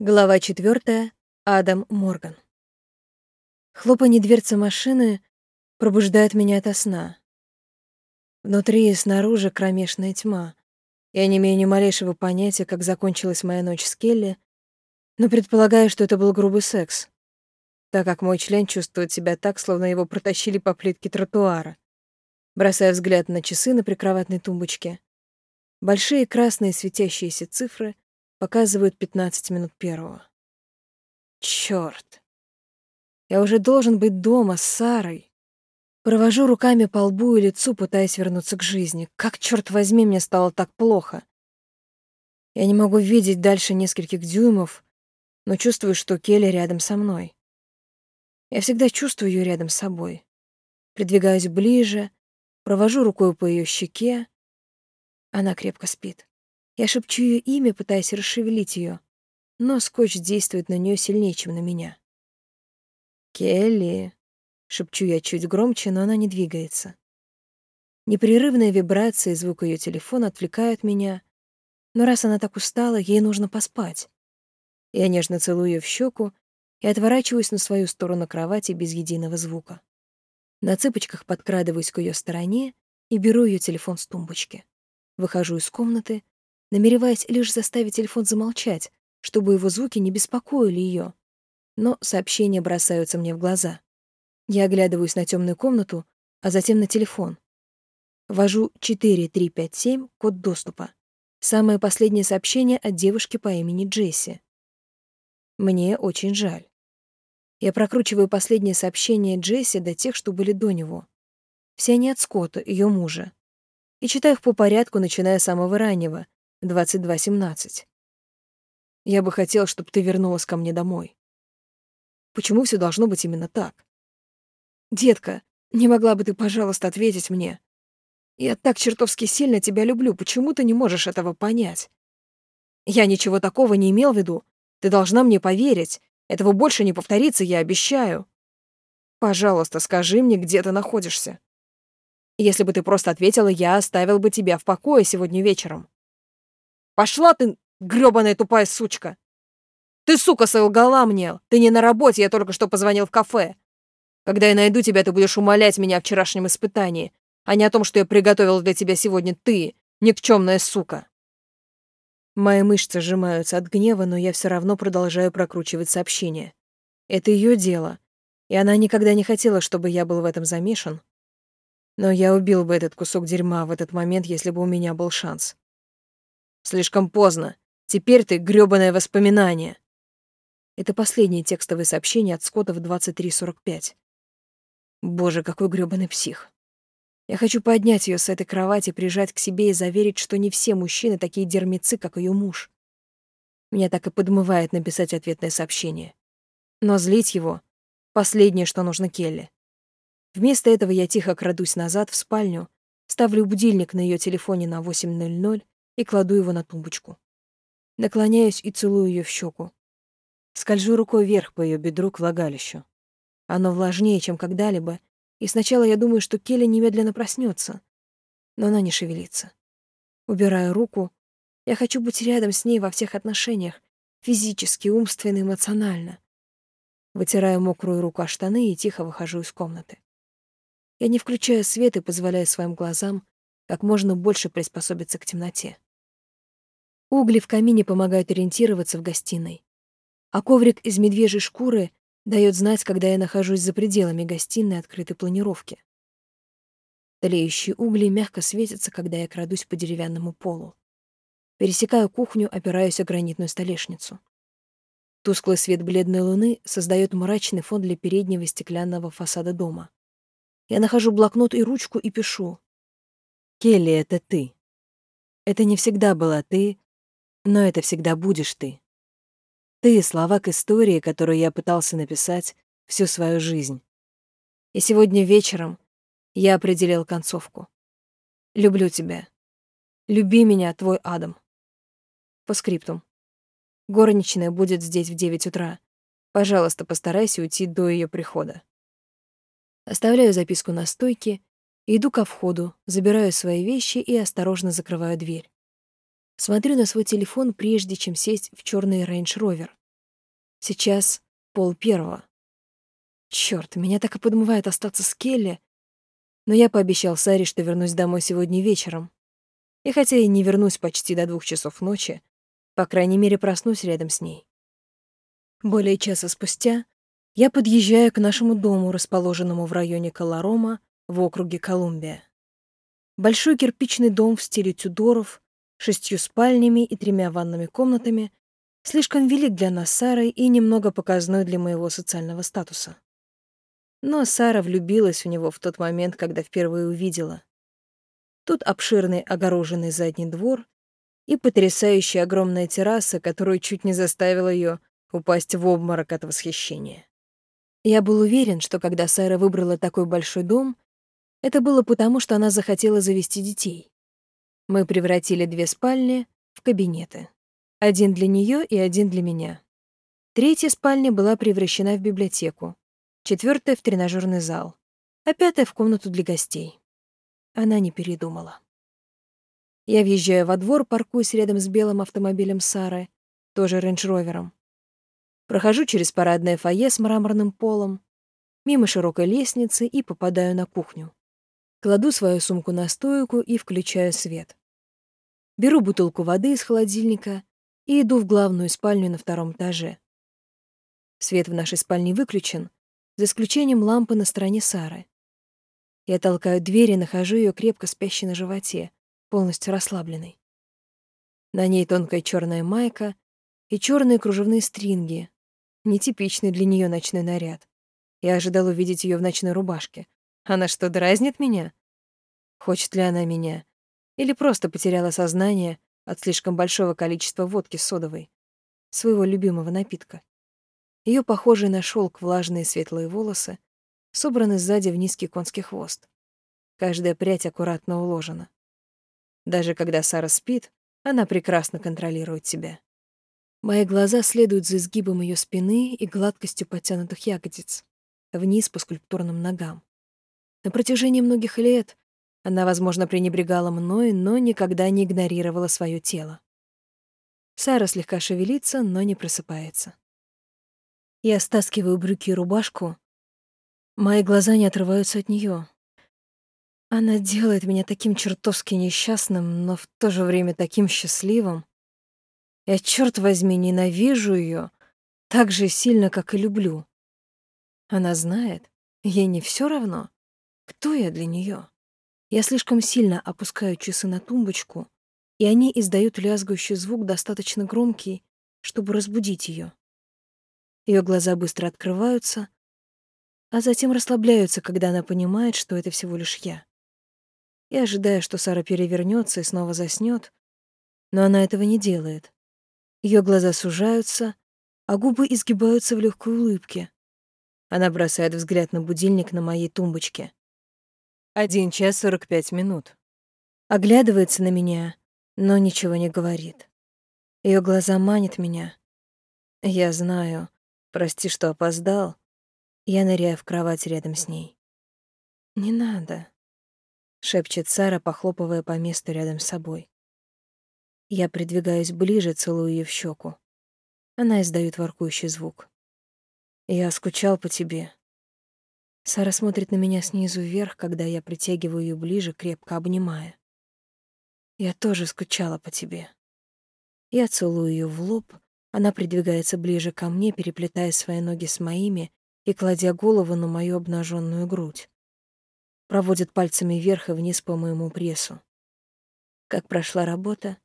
Глава четвертая. Адам Морган. Хлопанье дверцы машины пробуждает меня ото сна. Внутри и снаружи кромешная тьма. Я не имею ни малейшего понятия, как закончилась моя ночь с Келли, но предполагаю, что это был грубый секс, так как мой член чувствует себя так, словно его протащили по плитке тротуара. Бросая взгляд на часы на прикроватной тумбочке. Большие красные светящиеся цифры — Показывают 15 минут первого. Чёрт. Я уже должен быть дома с Сарой. Провожу руками по лбу и лицу, пытаясь вернуться к жизни. Как, чёрт возьми, мне стало так плохо. Я не могу видеть дальше нескольких дюймов, но чувствую, что Келли рядом со мной. Я всегда чувствую ее рядом с собой. Придвигаюсь ближе, провожу рукой по ее щеке. Она крепко спит. Я шепчу ее имя, пытаясь расшевелить ее, но скотч действует на нее сильнее, чем на меня. «Келли», — шепчу я чуть громче, но она не двигается. Непрерывная вибрация и звук ее телефона отвлекают меня, но раз она так устала, ей нужно поспать. Я нежно целую ее в щеку и отворачиваюсь на свою сторону кровати без единого звука. На цыпочках подкрадываюсь к ее стороне и беру ее телефон с тумбочки. Выхожу из комнаты намереваясь лишь заставить телефон замолчать, чтобы его звуки не беспокоили ее. Но сообщения бросаются мне в глаза. Я оглядываюсь на темную комнату, а затем на телефон. Ввожу 4357, код доступа. Самое последнее сообщение от девушки по имени Джесси. Мне очень жаль. Я прокручиваю последние сообщения Джесси до тех, что были до него. Все они от Скотта, ее мужа. И читаю их по порядку, начиная с самого раннего, 22.17. Я бы хотел, чтобы ты вернулась ко мне домой. Почему все должно быть именно так? Детка, не могла бы ты, пожалуйста, ответить мне? Я так чертовски сильно тебя люблю, почему ты не можешь этого понять? Я ничего такого не имел в виду. Ты должна мне поверить. Этого больше не повторится, я обещаю. Пожалуйста, скажи мне, где ты находишься. Если бы ты просто ответила, я оставил бы тебя в покое сегодня вечером. Пошла ты, грёбаная тупая сучка! Ты, сука, солгала мне! Ты не на работе, я только что позвонил в кафе. Когда я найду тебя, ты будешь умолять меня о вчерашнем испытании, а не о том, что я приготовил для тебя сегодня ты, никчемная сука. Мои мышцы сжимаются от гнева, но я все равно продолжаю прокручивать сообщение. Это ее дело, и она никогда не хотела, чтобы я был в этом замешан. Но я убил бы этот кусок дерьма в этот момент, если бы у меня был шанс. Слишком поздно. Теперь ты грёбаное воспоминание. Это последнее текстовое сообщение от Скотта в 23.45. Боже, какой грёбаный псих. Я хочу поднять ее с этой кровати, прижать к себе и заверить, что не все мужчины такие дерьмецы, как ее муж. Меня так и подмывает написать ответное сообщение. Но злить его — последнее, что нужно Келли. Вместо этого я тихо крадусь назад в спальню, ставлю будильник на ее телефоне на 8.00 и кладу его на тумбочку. Наклоняюсь и целую ее в щеку. Скольжу рукой вверх по ее бедру к влагалищу. Оно влажнее, чем когда-либо, и сначала я думаю, что Келли немедленно проснется, но она не шевелится. Убираю руку. Я хочу быть рядом с ней во всех отношениях, физически, умственно, эмоционально. Вытираю мокрую руку о штаны и тихо выхожу из комнаты. Я не включаю свет и позволяю своим глазам как можно больше приспособиться к темноте. Угли в камине помогают ориентироваться в гостиной. А коврик из медвежьей шкуры дает знать, когда я нахожусь за пределами гостиной открытой планировки. Тлеющие угли мягко светятся, когда я крадусь по деревянному полу. Пересекаю кухню, опираюсь о гранитную столешницу. Тусклый свет бледной луны создает мрачный фон для переднего стеклянного фасада дома. Я нахожу блокнот и ручку и пишу. «Келли, это ты. Это не всегда была ты, но это всегда будешь ты. Ты — слова к истории, которую я пытался написать всю свою жизнь. И сегодня вечером я определил концовку. Люблю тебя. Люби меня, твой Адам. По скриптум. Горничная будет здесь в девять утра. Пожалуйста, постарайся уйти до ее прихода. Оставляю записку на стойке, иду ко входу, забираю свои вещи и осторожно закрываю дверь. Смотрю на свой телефон, прежде чем сесть в черный Range Rover. Сейчас пол первого. Чёрт, меня так и подмывает остаться с Келли, но я пообещал Саре, что вернусь домой сегодня вечером. И хотя я не вернусь почти до двух часов ночи, по крайней мере, проснусь рядом с ней. Более часа спустя я подъезжаю к нашему дому, расположенному в районе Колорома в округе Колумбия. Большой кирпичный дом в стиле Тюдоров, шестью спальнями и тремя ванными комнатами, слишком велик для нас с Сарой и немного показной для моего социального статуса. Но Сара влюбилась в него в тот момент, когда впервые увидела. Тут обширный огороженный задний двор и потрясающая огромная терраса, которую чуть не заставила ее упасть в обморок от восхищения. Я был уверен, что когда Сара выбрала такой большой дом, это было потому, что она захотела завести детей. Мы превратили две спальни в кабинеты. Один для нее и один для меня. Третья спальня была превращена в библиотеку, четвертая — в тренажерный зал, а пятая — в комнату для гостей. Она не передумала. Я въезжаю во двор, паркуюсь рядом с белым автомобилем Сары, тоже рейндж-ровером. Прохожу через парадное фойе с мраморным полом, мимо широкой лестницы и попадаю на кухню. Кладу свою сумку на стойку и включаю свет. Беру бутылку воды из холодильника и иду в главную спальню на втором этаже. Свет в нашей спальне выключен, за исключением лампы на стороне Сары. Я толкаю дверь и нахожу ее крепко спящей на животе, полностью расслабленной. На ней тонкая черная майка и черные кружевные стринги, нетипичный для нее ночной наряд. Я ожидал увидеть ее в ночной рубашке. Она что, дразнит меня? Хочет ли она меня? Или просто потеряла сознание от слишком большого количества водки содовой, своего любимого напитка? Ее похожие на шелк влажные светлые волосы собраны сзади в низкий конский хвост. Каждая прядь аккуратно уложена. Даже когда Сара спит, она прекрасно контролирует себя. Мои глаза следуют за изгибом ее спины и гладкостью подтянутых ягодиц, вниз по скульптурным ногам. На протяжении многих лет она, возможно, пренебрегала мной, но никогда не игнорировала свое тело. Сара слегка шевелится, но не просыпается. Я стаскиваю брюки и рубашку. Мои глаза не отрываются от нее. Она делает меня таким чертовски несчастным, но в то же время таким счастливым. Я, черт возьми, ненавижу ее так же сильно, как и люблю. Она знает, ей не все равно, кто я для нее. Я слишком сильно опускаю часы на тумбочку, и они издают лязгающий звук, достаточно громкий, чтобы разбудить ее. Ее глаза быстро открываются, а затем расслабляются, когда она понимает, что это всего лишь я. Я ожидаю, что Сара перевернется и снова заснет, но она этого не делает. Ее глаза сужаются, а губы изгибаются в легкой улыбке. Она бросает взгляд на будильник на моей тумбочке. Один час сорок пять минут. Оглядывается на меня, но ничего не говорит. Ее глаза манят меня. Я знаю. Прости, что опоздал. Я ныряю в кровать рядом с ней. «Не надо», — шепчет Сара, похлопывая по месту рядом с собой. Я придвигаюсь ближе, целую ее в щеку. Она издает воркующий звук. «Я скучал по тебе». Сара смотрит на меня снизу вверх, когда я притягиваю ее ближе, крепко обнимая. «Я тоже скучала по тебе». Я целую ее в лоб, она придвигается ближе ко мне, переплетая свои ноги с моими и кладя голову на мою обнаженную грудь. Проводит пальцами вверх и вниз по моему прессу. Как прошла работа?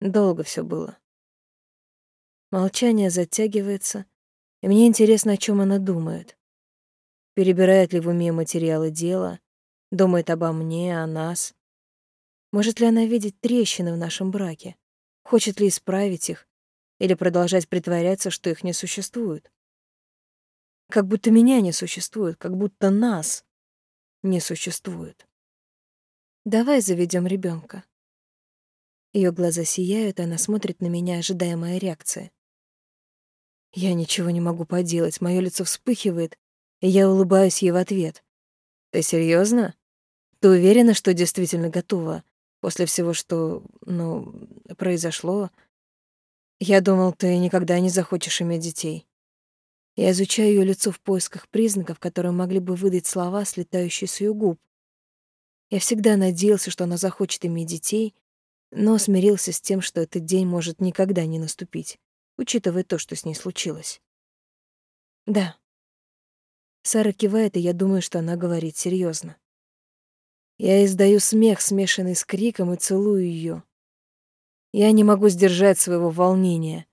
Долго все было. Молчание затягивается, и мне интересно, о чем она думает. Перебирает ли в уме материалы дела, думает обо мне, о нас. Может ли она видеть трещины в нашем браке? Хочет ли исправить их или продолжать притворяться, что их не существует? Как будто меня не существует, как будто нас не существует. Давай заведем ребенка. Ее глаза сияют, и она смотрит на меня, ожидая моей реакции. Я ничего не могу поделать, мое лицо вспыхивает, я улыбаюсь ей в ответ. «Ты серьезно? Ты уверена, что действительно готова? После всего, что, ну, произошло?» Я думал, ты никогда не захочешь иметь детей. Я изучаю ее лицо в поисках признаков, которые могли бы выдать слова, слетающие с ее губ. Я всегда надеялся, что она захочет иметь детей, но смирился с тем, что этот день может никогда не наступить, учитывая то, что с ней случилось. Да. Сара кивает, и я думаю, что она говорит серьезно. Я издаю смех, смешанный с криком, и целую ее. Я не могу сдержать своего волнения.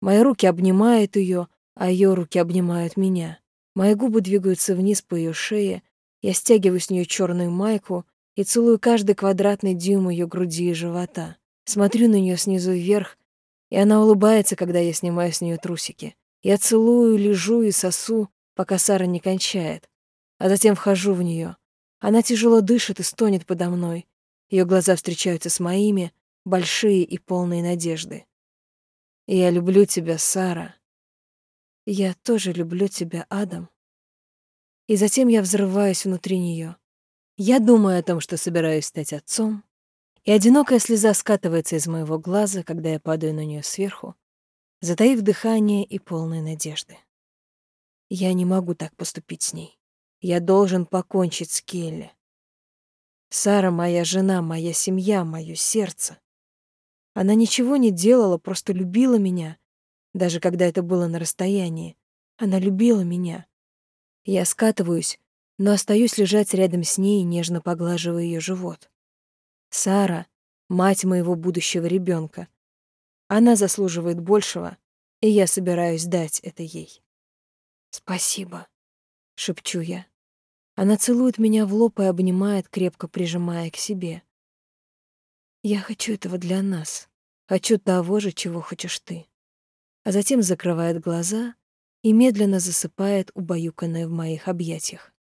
Мои руки обнимают ее, а ее руки обнимают меня. Мои губы двигаются вниз по ее шее, я стягиваю с нее черную майку и целую каждый квадратный дюйм ее груди и живота. Смотрю на нее снизу вверх, и она улыбается, когда я снимаю с нее трусики. Я целую, лежу и сосу, пока Сара не кончает, а затем вхожу в нее. Она тяжело дышит и стонет подо мной. Ее глаза встречаются с моими, большие и полные надежды. Я люблю тебя, Сара. Я тоже люблю тебя, Адам. И затем я взрываюсь внутри нее. Я думаю о том, что собираюсь стать отцом, и одинокая слеза скатывается из моего глаза, когда я падаю на нее сверху, затаив дыхание и полной надежды. Я не могу так поступить с ней. Я должен покончить с Келли. Сара — моя жена, моя семья, мое сердце. Она ничего не делала, просто любила меня, даже когда это было на расстоянии. Она любила меня. Я скатываюсь, но остаюсь лежать рядом с ней, нежно поглаживая ее живот. Сара — мать моего будущего ребенка. Она заслуживает большего, и я собираюсь дать это ей. «Спасибо», — шепчу я. Она целует меня в лоб и обнимает, крепко прижимая к себе. Я хочу этого для нас. Хочу того же, чего хочешь ты. А затем закрывает глаза и медленно засыпает, убаюканная в моих объятиях.